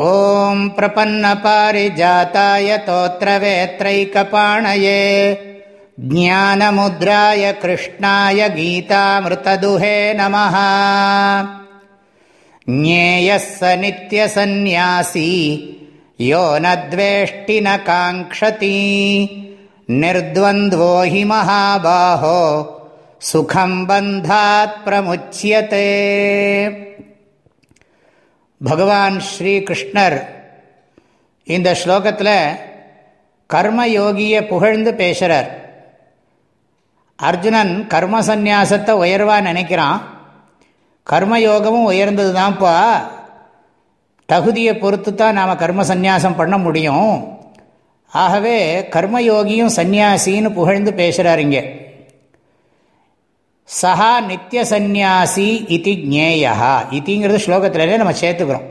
ॐ प्रपन्नपारिजाताय तोत्रवेत्रैकपाणये ज्ञानमुद्राय कृष्णाय गीतामृतदुहे नमः। ज्ञेयः स नित्यसन्न्यासी यो न द्वेष्टि न काङ्क्षति निर्द्वन्द्वो हि महाबाहो सुखम् बन्धात् प्रमुच्यते பகவான் ஸ்ரீகிருஷ்ணர் இந்த ஸ்லோகத்தில் கர்மயோகியை புகழ்ந்து பேசுகிறார் அர்ஜுனன் கர்ம சந்நியாசத்தை உயர்வாக நினைக்கிறான். கர்மயோகமும் உயர்ந்தது தான்ப்பா தகுதியை பொறுத்து தான் நாம் கர்ம சந்நியாசம் பண்ண முடியும். ஆகவே கர்மயோகியும் சந்நியாசின்னு புகழ்ந்து பேசுகிறார் இங்கே. சஹா நித்திய சந்நியாசி இது ஜேயா இத்திங்கிறது ஸ்லோகத்திலே நம்ம சேர்த்துக்கிறோம்.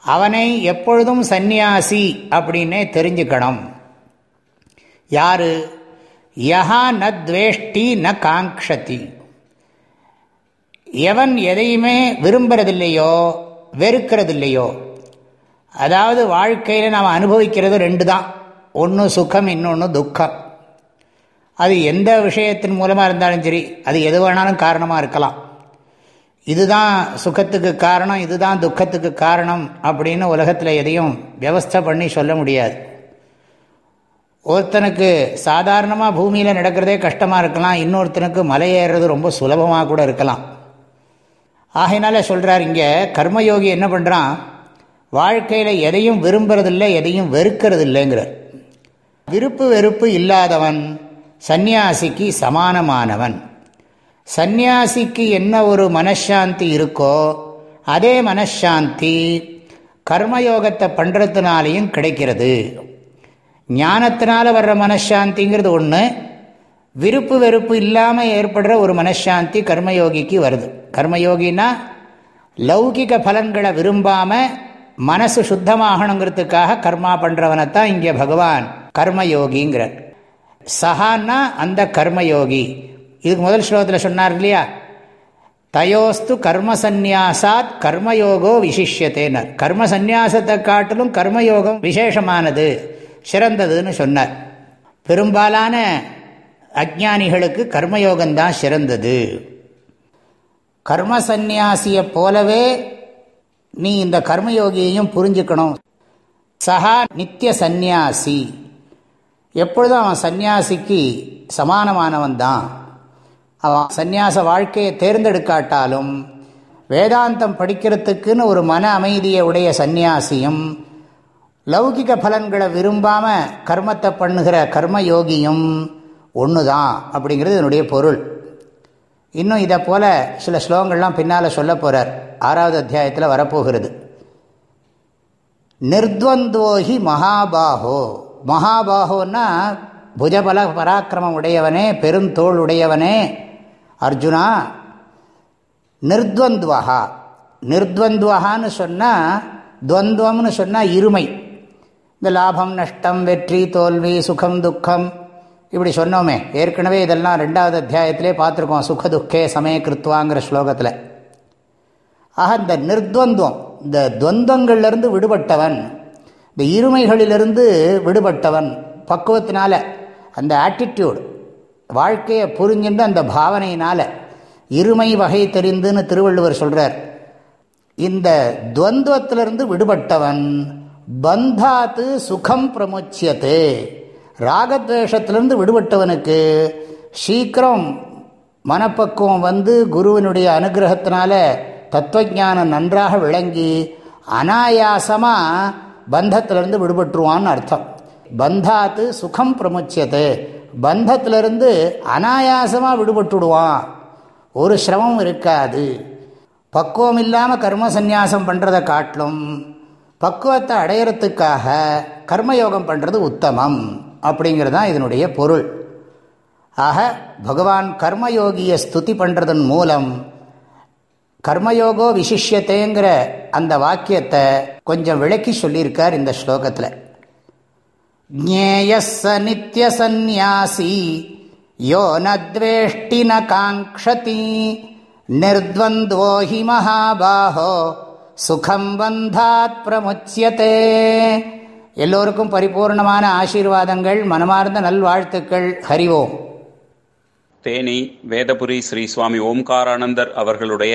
அவனை எப்பொழுதும் சந்நியாசி அப்படின்னே தெரிஞ்சுக்கணும். யாரு? யஹா ந துவேஷ்டி ந காங்ஷதி எவன் எதையுமே விரும்புறதில்லையோ வெறுக்கிறதில்லையோ அதாவது வாழ்க்கையில் நாம் அனுபவிக்கிறது ரெண்டு தான் ஒன்று சுகம் இன்னொன்று துக்கம். அது எந்த விஷயத்தின் மூலமாக இருந்தாலும் சரி அது எது வேணாலும் காரணமாக இருக்கலாம். இதுதான் சுகத்துக்கு காரணம் இதுதான் துக்கத்துக்கு காரணம் அப்படின்னு உலகத்தில் எதையும் வியவஸ்தை பண்ணி சொல்ல முடியாது. ஒருத்தனுக்கு சாதாரணமாக பூமியில் நடக்கிறதே கஷ்டமாக இருக்கலாம் இன்னொருத்தனுக்கு மலை ஏறுறது ரொம்ப சுலபமாக கூட இருக்கலாம். ஆகையினால சொல்கிறார் இங்கே கர்மயோகி என்ன பண்ணுறான் வாழ்க்கையில் எதையும் விரும்புறதில்லை எதையும் வெறுக்கிறது இல்லைங்கிறார் விருப்பு வெறுப்பு இல்லாதவன் சந்நியாசிக்கு சமானமானவன். சந்நியாசிக்கு என்ன ஒரு மனசாந்தி இருக்கோ அதே மனசாந்தி கர்மயோகத்தை பண்ணுறதுனாலையும் கிடைக்கிறது. ஞானத்தினால வர்ற மனசாந்திங்கிறது ஒன்று விருப்பு வெறுப்பு இல்லாமல் ஏற்படுற ஒரு மனசாந்தி கர்மயோகிக்கு வருது. கர்மயோகின்னா லௌகிக பலன்களை விரும்பாமல் மனசு சுத்தமாகணுங்கிறதுக்காக கர்மா பண்ணுறவனை தான் இங்கே பகவான் கர்மயோகிங்கிறார். சஹான்னா அந்த கர்மயோகி. இதுக்கு முதல் ஸ்லோகத்தில் சொன்னார் இல்லையா? தயோஸ்து கர்மசந்நியாசாத் கர்மயோகோ விசிஷ்யத்தேனர் கர்ம சந்நியாசத்தை காட்டிலும் கர்மயோகம் விசேஷமானது சிறந்ததுன்னு சொன்னார். பெரும்பாலான அஜானிகளுக்கு கர்மயோகம்தான் சிறந்தது. கர்மசந்நியாசியை போலவே நீ இந்த கர்மயோகியையும் புரிஞ்சுக்கணும். சஹா நித்திய சந்நியாசி. எப்பொழுதும் அவன் சந்நியாசிக்கு சமானமானவன் தான். அவன் சந்நியாச வாழ்க்கையை தேர்ந்தெடுக்காட்டாலும் வேதாந்தம் படிக்கிறதுக்குன்னு ஒரு மன அமைதியை உடைய சந்நியாசியும் லௌகிக பலன்களை விரும்பாமல் கர்மத்தை பண்ணுகிற கர்மயோகியும் ஒன்று தான் அப்படிங்கிறது என்னுடைய பொருள். இன்னும் இதை போல் சில ஸ்லோகங்கள்லாம் பின்னால் சொல்ல போகிறார் ஆறாவது அத்தியாயத்தில் வரப்போகிறது. நிர்துவந்தோஹி மகாபாகோ. மகாபாகுன்னா புஜபல பராக்கிரமம் உடையவனே பெருந்தோள் உடையவனே. அர்ஜுனா நிர்துவந்துவகா. நிர்துவந்துவகான்னு சொன்னால் துவந்துவம்னு சொன்னால் இருமை. இந்த லாபம் நஷ்டம் வெற்றி தோல்வி சுகம் துக்கம் இப்படி சொன்னோமே. ஏற்கனவே இதெல்லாம் ரெண்டாவது அத்தியாயத்திலே பார்த்துருக்கோம். சுக துக்கே சமய கிருத்துவாங்கிற ஸ்லோகத்தில். ஆக இந்த நிர்துவந்துவம் இந்த துவந்தங்கள்லேருந்து விடுபட்டவன் இந்த இருமைகளிலிருந்து விடுபட்டவன் பக்குவத்தினால அந்த ஆட்டிடியூடு வாழ்க்கையை புரிஞ்சுட்டு அந்த பாவனையினால் இருமை வகை தெரிந்துன்னு திருவள்ளுவர் சொல்கிறார் இந்த துவந்துவத்திலிருந்து விடுபட்டவன் பந்தாத்து சுகம் பிரமுச்சியத்து. ராகத்வேஷத்திலிருந்து விடுபட்டவனுக்கு சீக்கிரம் மனப்பக்குவம் வந்து குருவினுடைய அனுகிரகத்தினால தத்துவஜானம் நன்றாக விளங்கி அனாயாசமாக பந்தத்திலிருந்து விடுபட்டுருவான்னு அர்த்தம். பந்தாத்து சுகம் பிரமுச்சியது. பந்தத்திலிருந்து அனாயாசமாக விடுபட்டுடுவான். ஒரு சிரமம் இருக்காது. பக்குவம் இல்லாமல் கர்ம சந்நியாசம் பண்ணுறதை காட்டிலும் பக்குவத்தை அடையிறதுக்காக கர்மயோகம் பண்ணுறது உத்தமம் அப்படிங்கிறது தான் இதனுடைய பொருள். ஆக பகவான் கர்மயோகியை ஸ்துதி பண்ணுறதன் மூலம் கர்மயோகோ விசிஷ்யத்தைங்கிற அந்த வாக்கியத்தை கொஞ்சம் விளக்கி சொல்லியிருக்கார் இந்த ஸ்லோகத்தில். ஜேயஸ் நித்தியசந்நியாசி யோ நத்வேஷ்டி ந காங்க்ஷதி நிர்வந்தோ ஹி மகாபாஹோ சுகம் வந்தாத் பிரமுச்சியதே எல்லோருக்கும் பரிபூர்ணமான ஆசீர்வாதங்கள் மனமார்ந்த நல்வாழ்த்துக்கள் ஹரிவோம் தேனி வேதபுரி ஸ்ரீ சுவாமி ஓம்காரானந்தர் அவர்களுடைய